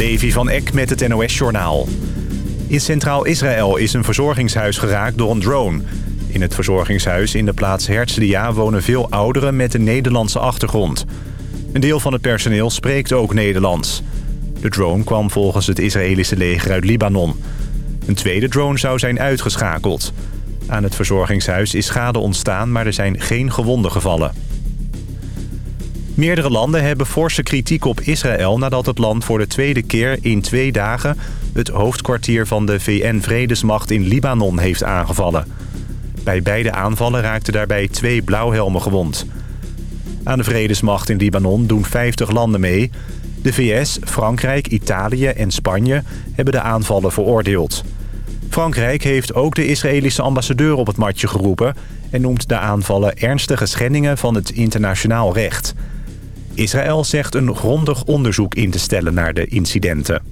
Levi van Eck met het NOS-journaal. In Centraal Israël is een verzorgingshuis geraakt door een drone. In het verzorgingshuis in de plaats Herzliya wonen veel ouderen met een Nederlandse achtergrond. Een deel van het personeel spreekt ook Nederlands. De drone kwam volgens het Israëlische leger uit Libanon. Een tweede drone zou zijn uitgeschakeld. Aan het verzorgingshuis is schade ontstaan, maar er zijn geen gewonden gevallen. Meerdere landen hebben forse kritiek op Israël... nadat het land voor de tweede keer in twee dagen... het hoofdkwartier van de VN-vredesmacht in Libanon heeft aangevallen. Bij beide aanvallen raakten daarbij twee blauwhelmen gewond. Aan de vredesmacht in Libanon doen 50 landen mee. De VS, Frankrijk, Italië en Spanje hebben de aanvallen veroordeeld. Frankrijk heeft ook de Israëlische ambassadeur op het matje geroepen... en noemt de aanvallen ernstige schendingen van het internationaal recht... Israël zegt een grondig onderzoek in te stellen naar de incidenten.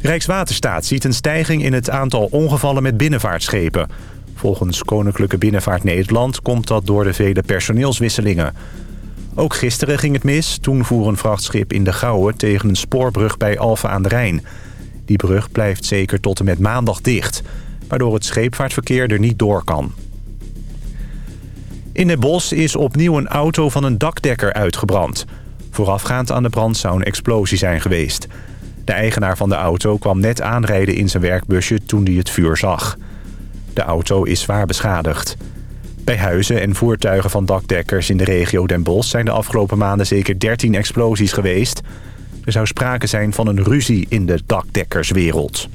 Rijkswaterstaat ziet een stijging in het aantal ongevallen met binnenvaartschepen. Volgens Koninklijke Binnenvaart Nederland komt dat door de vele personeelswisselingen. Ook gisteren ging het mis. Toen voer een vrachtschip in de Gouwen tegen een spoorbrug bij Alphen aan de Rijn. Die brug blijft zeker tot en met maandag dicht... waardoor het scheepvaartverkeer er niet door kan. In het bos is opnieuw een auto van een dakdekker uitgebrand. Voorafgaand aan de brand zou een explosie zijn geweest. De eigenaar van de auto kwam net aanrijden in zijn werkbusje toen hij het vuur zag. De auto is zwaar beschadigd. Bij huizen en voertuigen van dakdekkers in de regio Den Bosch... zijn de afgelopen maanden zeker 13 explosies geweest. Er zou sprake zijn van een ruzie in de dakdekkerswereld.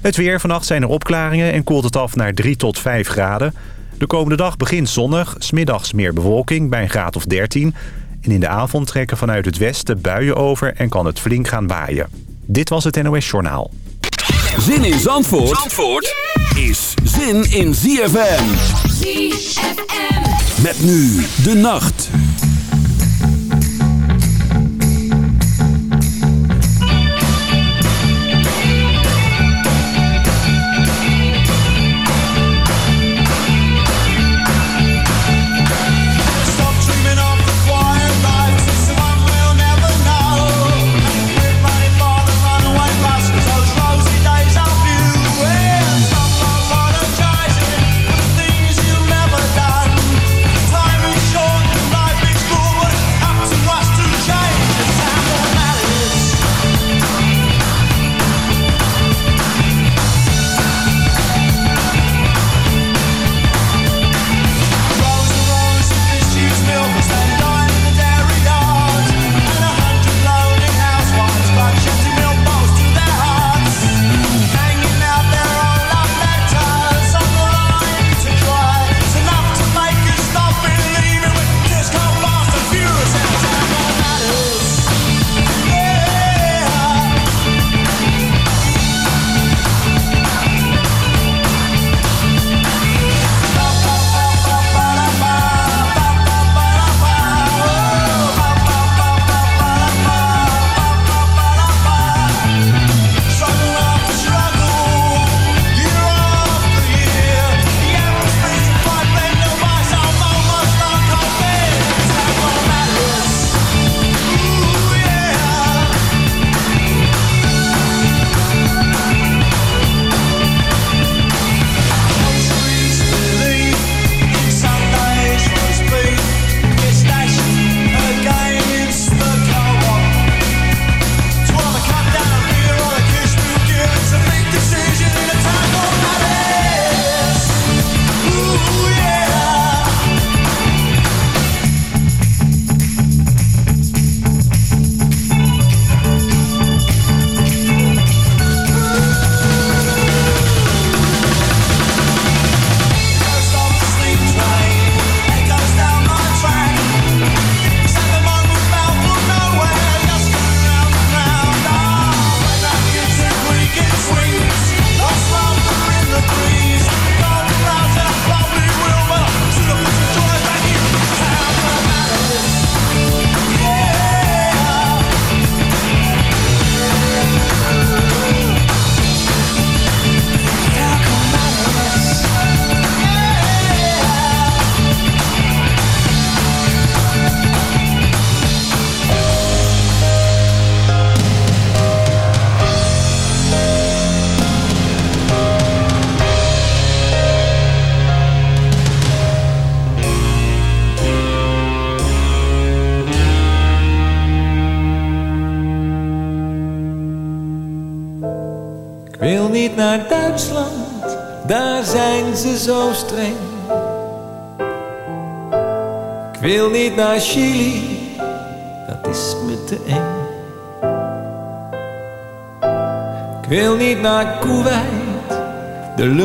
Het weer. Vannacht zijn er opklaringen en koelt het af naar 3 tot 5 graden... De komende dag begint zonnig, smiddags meer bewolking bij een graad of 13. En in de avond trekken vanuit het westen buien over en kan het flink gaan waaien. Dit was het NOS Journaal. Zin in Zandvoort, Zandvoort is zin in ZFM. ZFM. Met nu de nacht.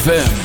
ZFM.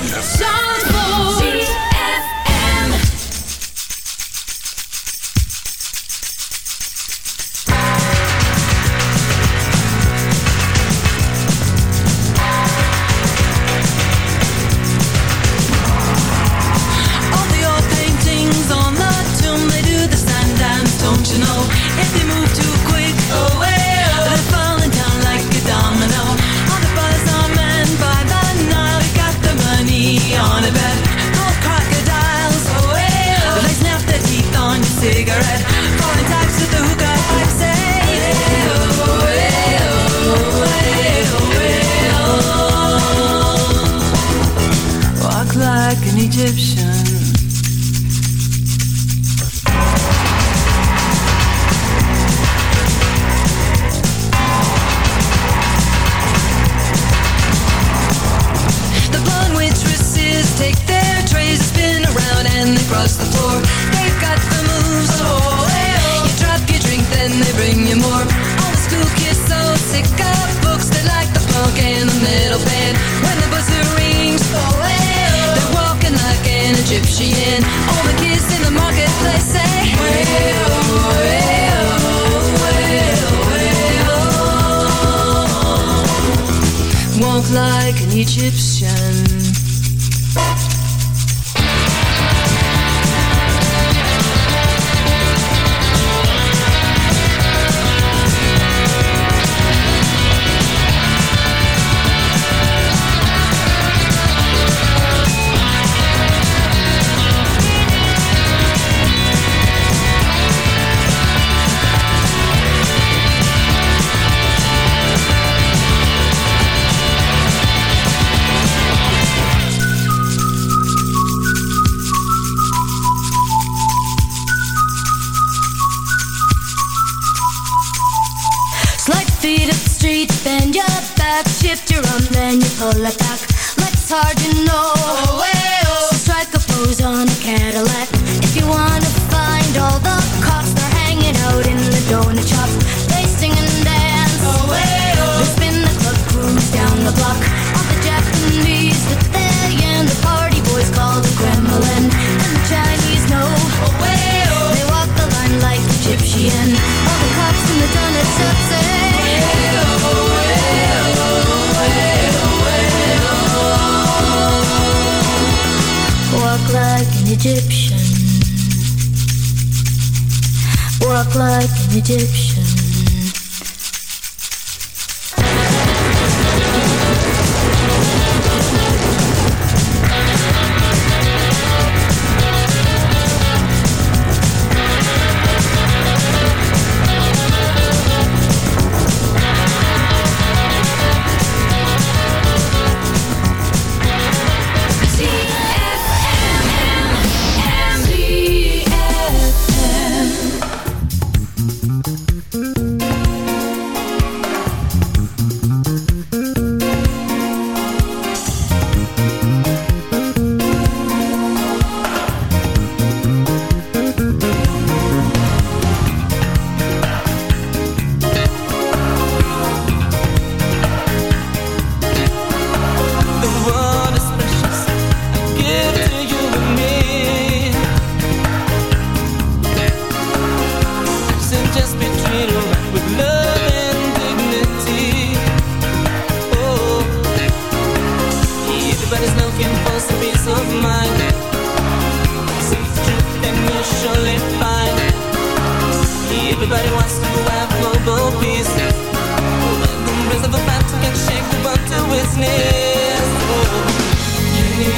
Egyptian.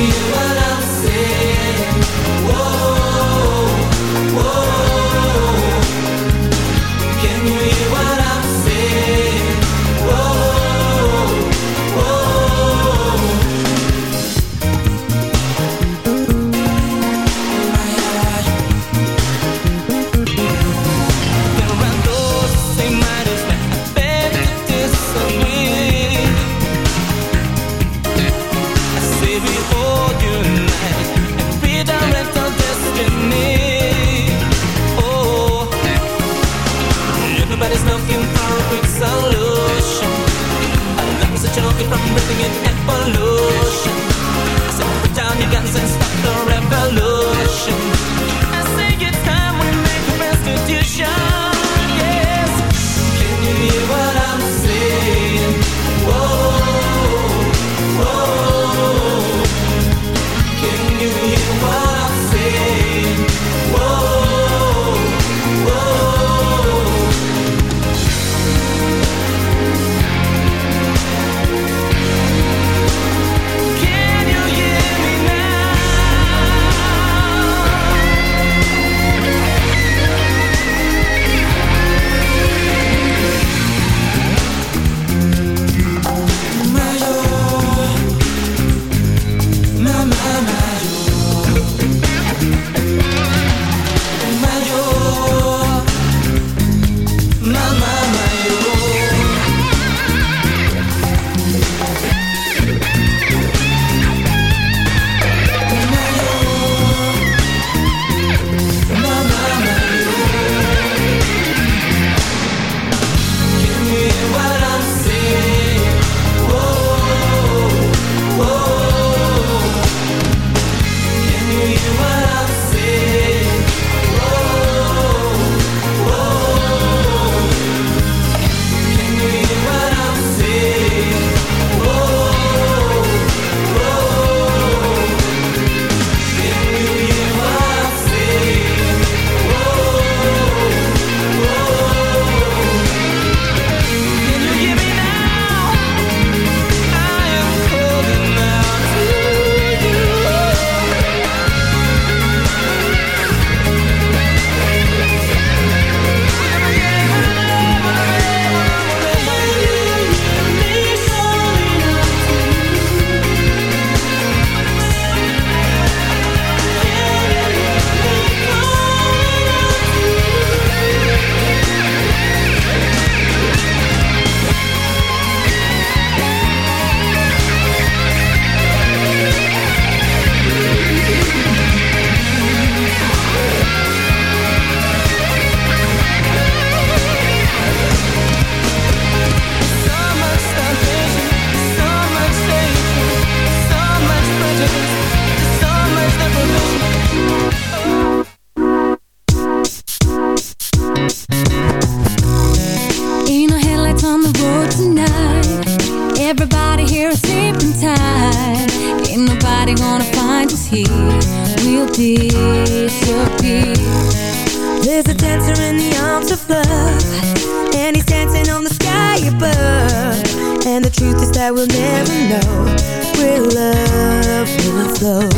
what I'm saying. go.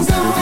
songs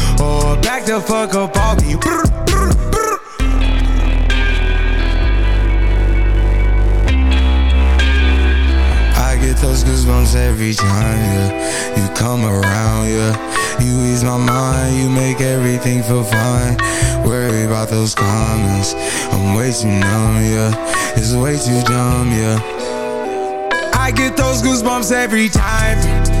Back the fuck up me. Brr, brr, brr. I get those goosebumps every time, yeah. You come around, yeah. You ease my mind, you make everything feel fine. Worry about those comments. I'm way too numb, yeah. It's way too dumb, yeah. I get those goosebumps every time.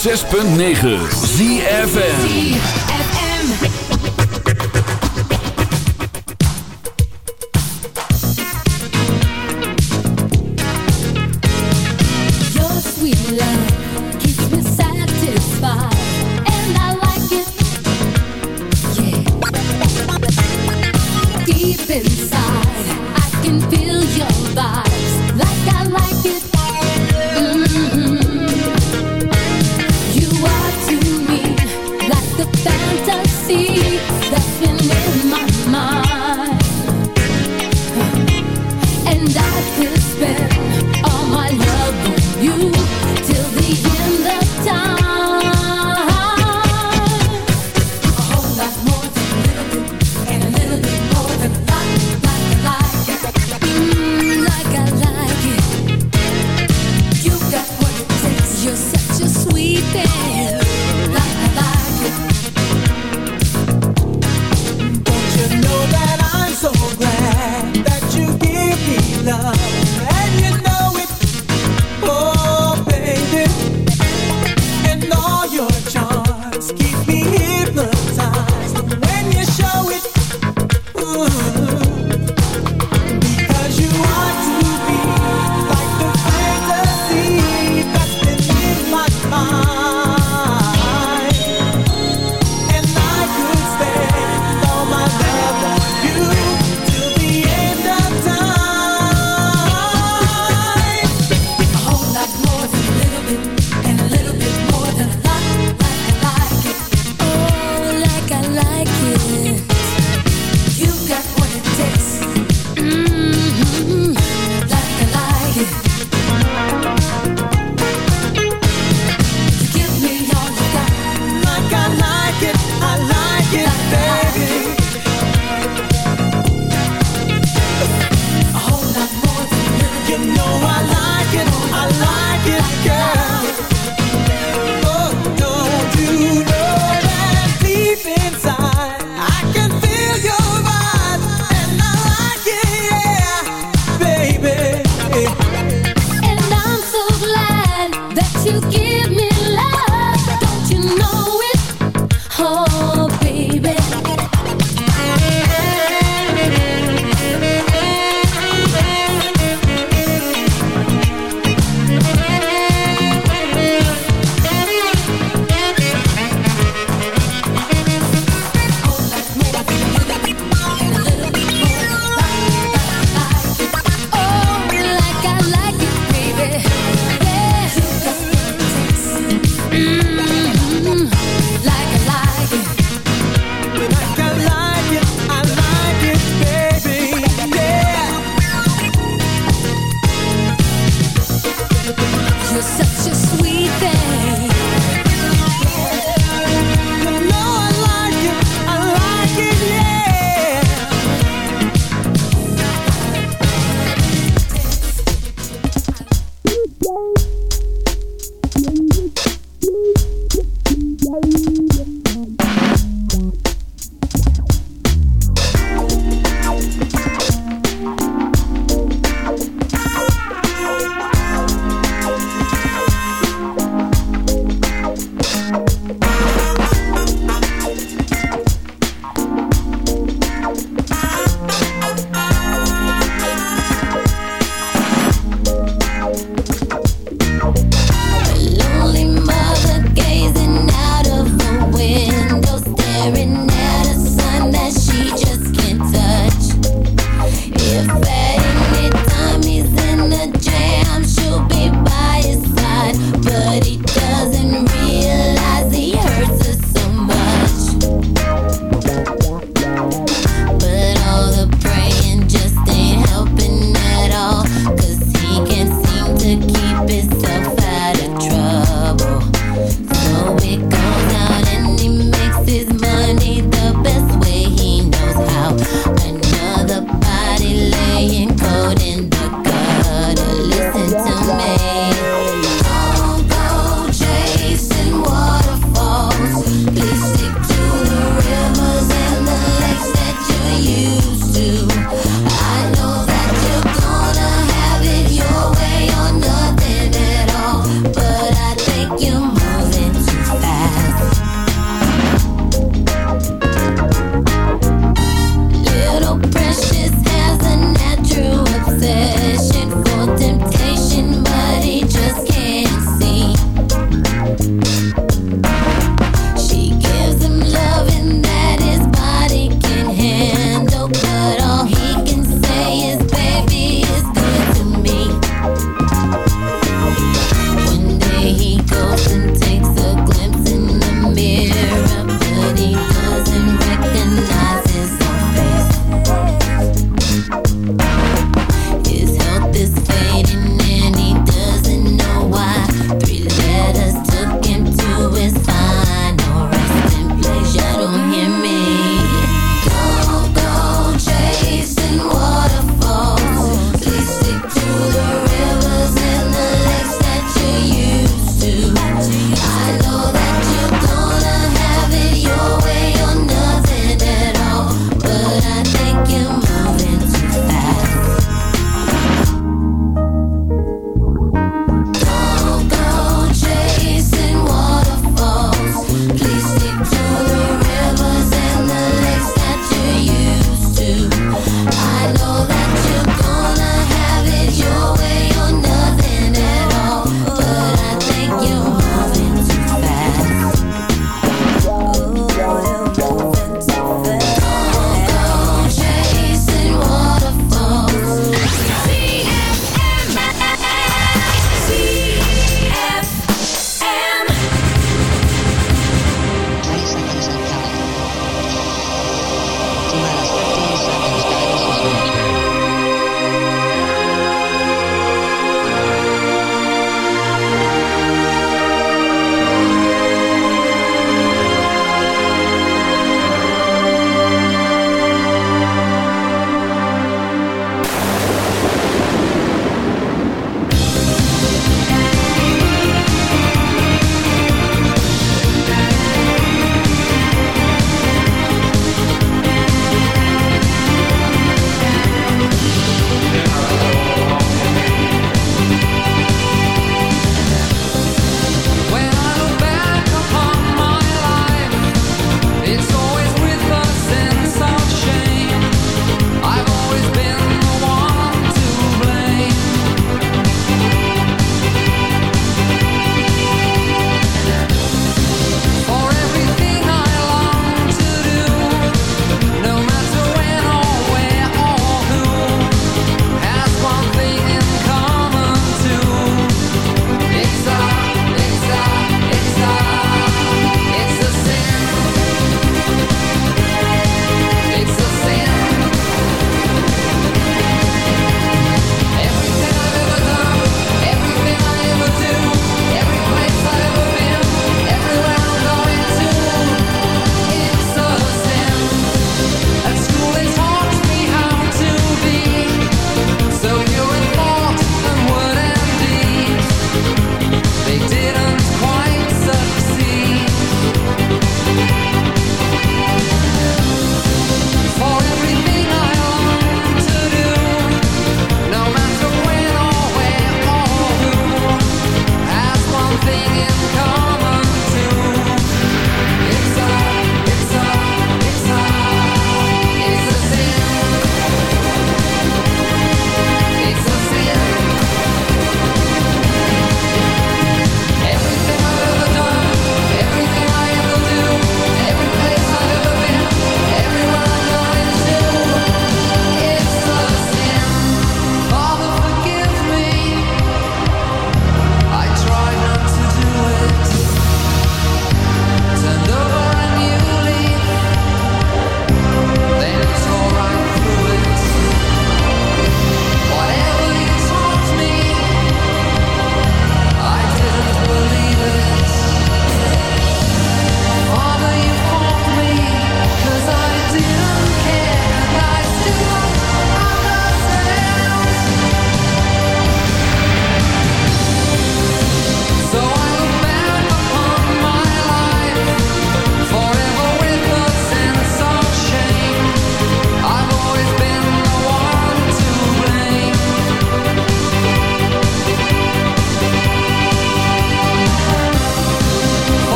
Honderd zes